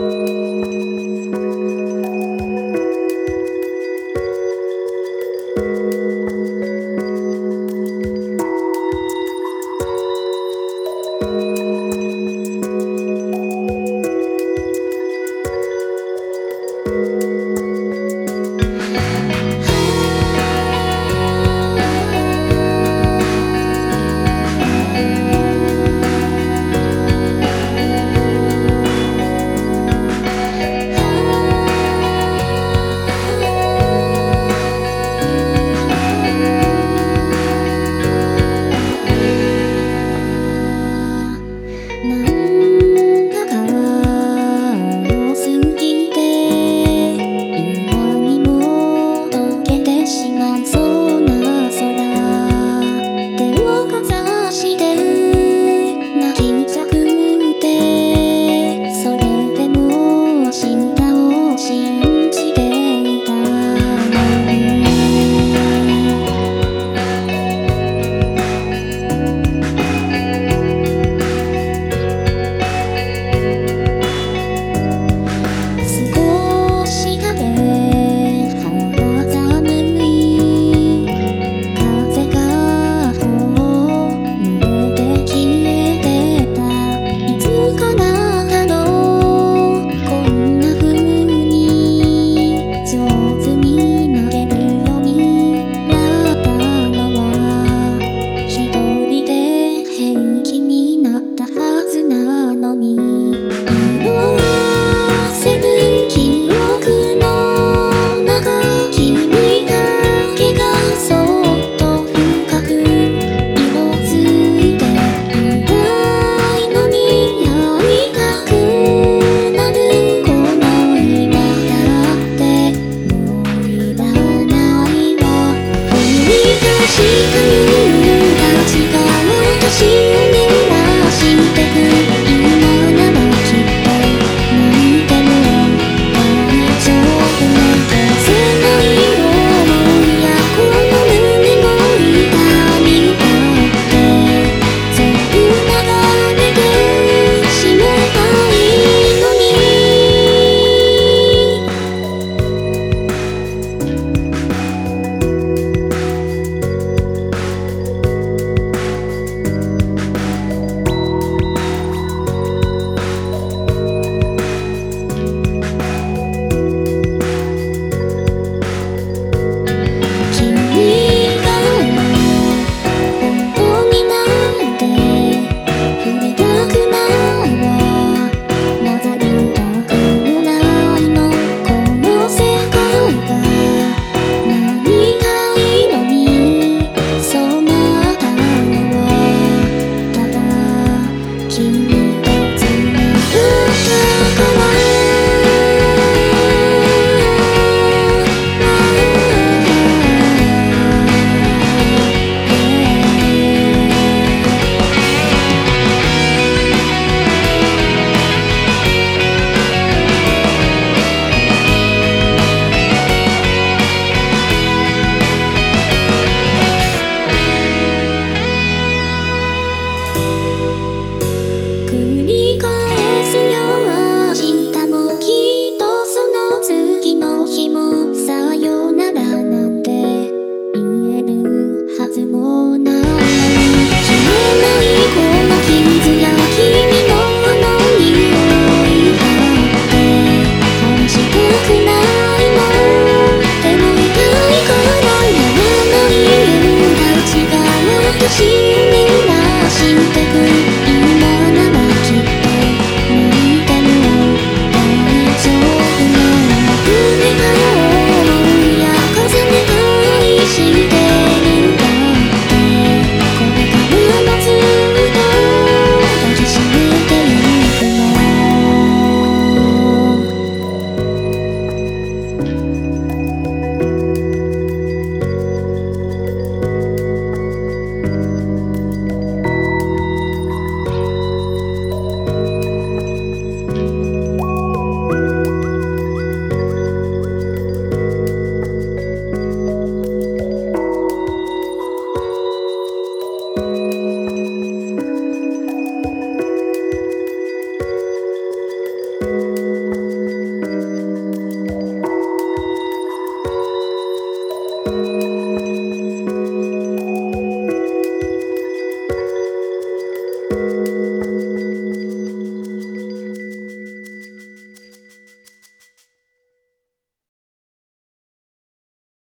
Música